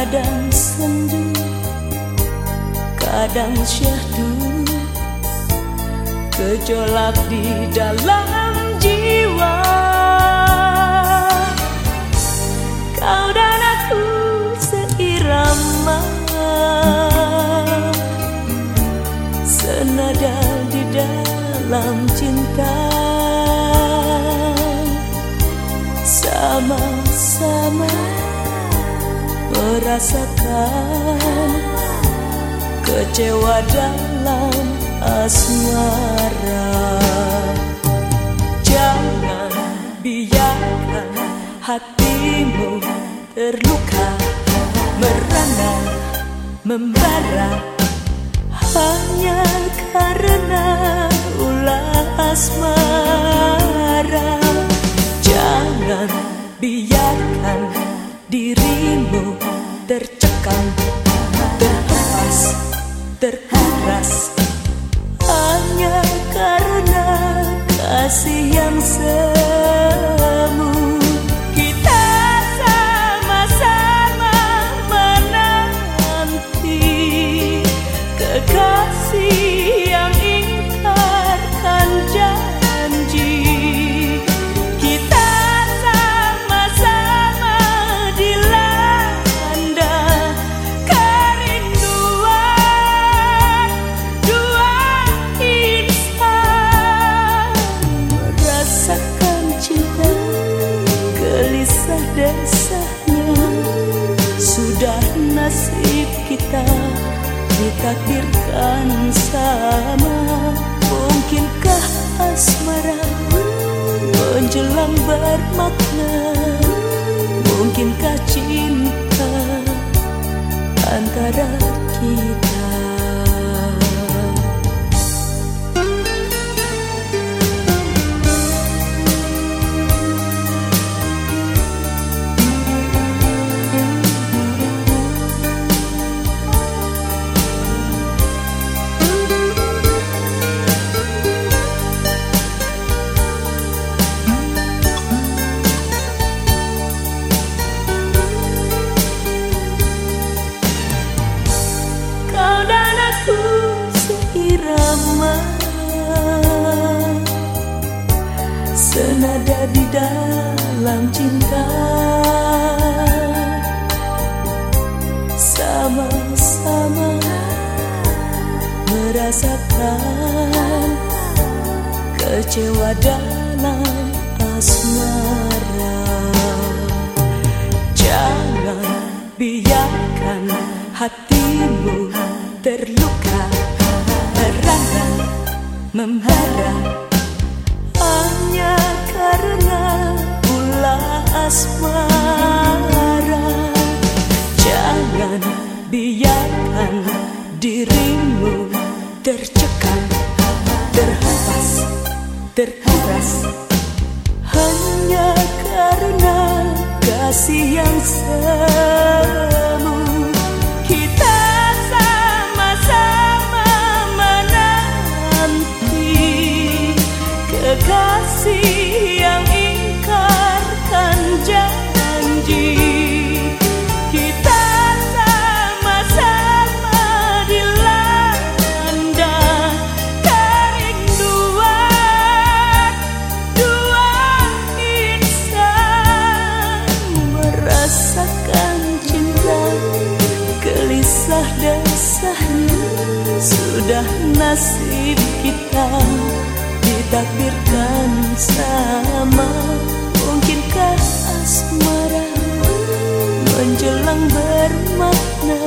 Kadang sendu Kadang syahdu. Gejolak di dalam jiwa. Kau dan aku seirama. Senada di dalam cinta. Sama-sama merasakan kecewa dalam asmara. Jangan biarkan hatimu terluka Merana, membara. Hanya karena ulah asmara tercekam Terlepas, terkuras. Hanya karena kasih yang semu desahnya Sudah nasib kita ditakdirkan sama. Mungkinkah asmara menjelang bermakna? Mungkinkah cinta antara kita seirama Senada di dalam cinta. Sama-sama merasakan Kecewa dalam asmara. Jangan biarkan hatimu terluka Membara Hanya karena ulah asmara. Jangan biarkan dirimu tercekam Terhempas, terkuras hanya karena kasih yang semu desahnya Sudah nasib kita ditakdirkan sama. Mungkinkah asmara menjelang bermakna